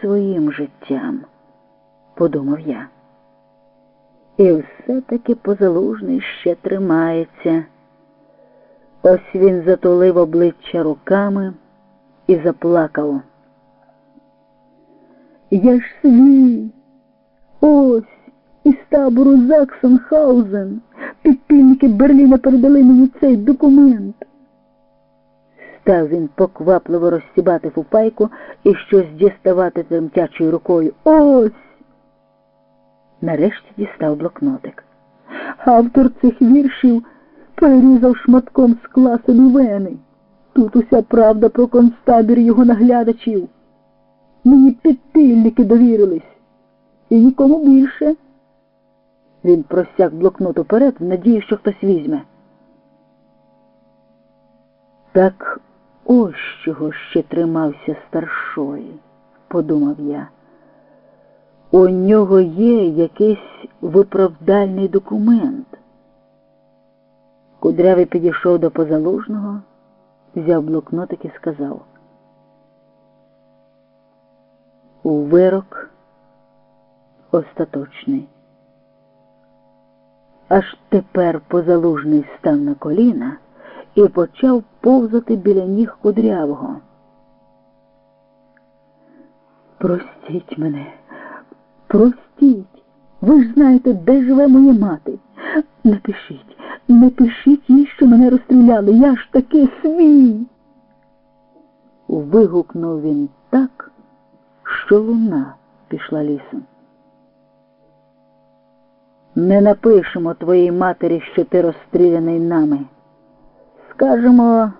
своїм життям, подумав я. І все-таки позалужний ще тримається. Ось він затулив обличчя руками і заплакав. Я ж свій. Ось із табору Заксенхаузен. Підпільники Берліна передали мені цей документ. Став він поквапливо розсібати фупайку і щось діставати тремтячою рукою. Ось. Нарешті дістав блокнотик. Автор цих віршів перерізав шматком скла собі вени. Тут уся правда про концтабір його наглядачів. Мені підпільники довірились. І нікому більше. Він просяк блокнот уперед в надії, що хтось візьме. Так ось чого ще тримався старшої, подумав я. У нього є якийсь виправдальний документ. Кудрявий підійшов до позалужного, взяв блокнотик і сказав. У вирок остаточний. Аж тепер позалужний став на коліна і почав повзати біля ніг кудрявого. Простіть мене, простіть. Ви ж знаєте, де живе моя мати. Не пишіть, не їй, що мене розстріляли. Я ж таки свій. Вигукнув він так, що луна пішла лісом. Не напишемо твоїй матері, що ти розстріляний нами. Скажемо,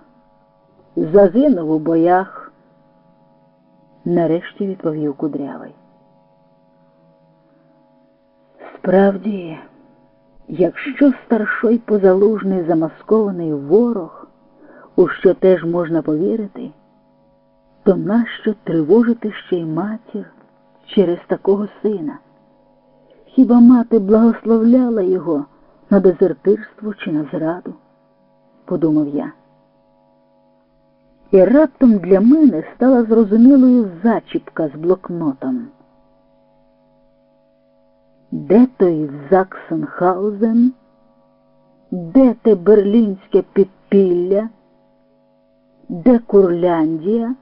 загинув у боях. Нарешті відповів кудрявий. Справді, якщо старшой позалужний замаскований ворог, у що теж можна повірити, то нащо тривожити ще й матір через такого сина? Хіба мати благословляла його на дезертирство чи на зраду? Подумав я. І раптом для мене стала зрозумілою зачіпка з блокнотом. Де той Заксенхаузен? Де те берлінське підпілля? Де Курляндія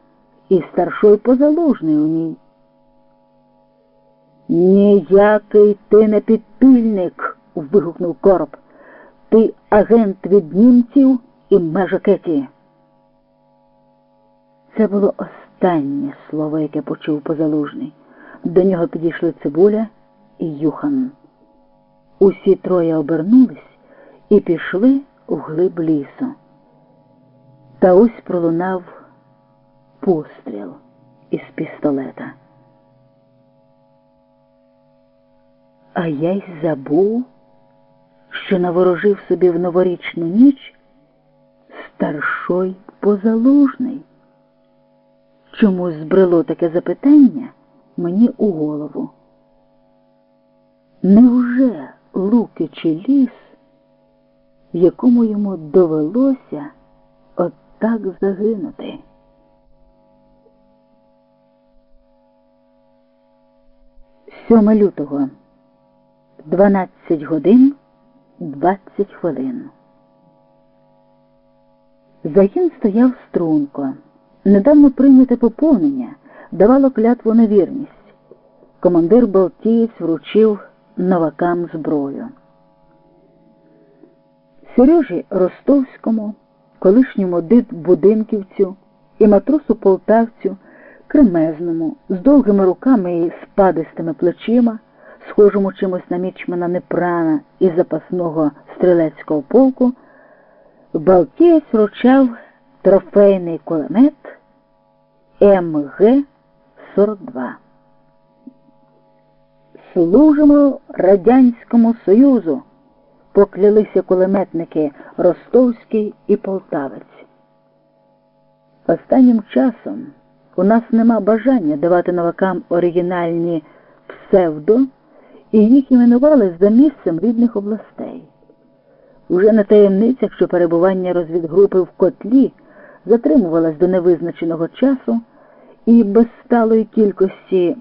і старшой позалужний у ній? Ніякий ти не підпільник, вигукнув короб. Ти агент від німців і межакеті. Це було останнє слово, яке почув позалужний. До нього підійшли цибуля і Юхан. Усі троє обернулись і пішли у глиб лісу. Та ось пролунав постріл із пістолета. А я й забув, що наворожив собі в новорічну ніч старшой позалужний. Чомусь збрело таке запитання мені у голову. Невже лукичі ліс, в якому йому довелося отак загинути? Сьоме лютого. 12 годин 20 хвилин. Загін стояв струнко. Недавно прийняте поповнення давало клятву на вірність. Командир Балтієць вручив новакам зброю. Сережі Ростовському, колишньому дит будинківцю і матросу полтавцю, кремезному, з довгими руками і спадистими плечима схожому чимось на мічмана Непрана із запасного стрілецького полку, Балтієць вручав трофейний кулемет МГ-42. Служимо Радянському Союзу, поклялися кулеметники Ростовський і Полтавець. Останнім часом у нас нема бажання давати новакам оригінальні псевдо і їх іменували за місцем рідних областей. Уже на таємницях, що перебування розвідгрупи в котлі затримувалось до невизначеного часу, і без сталої кількості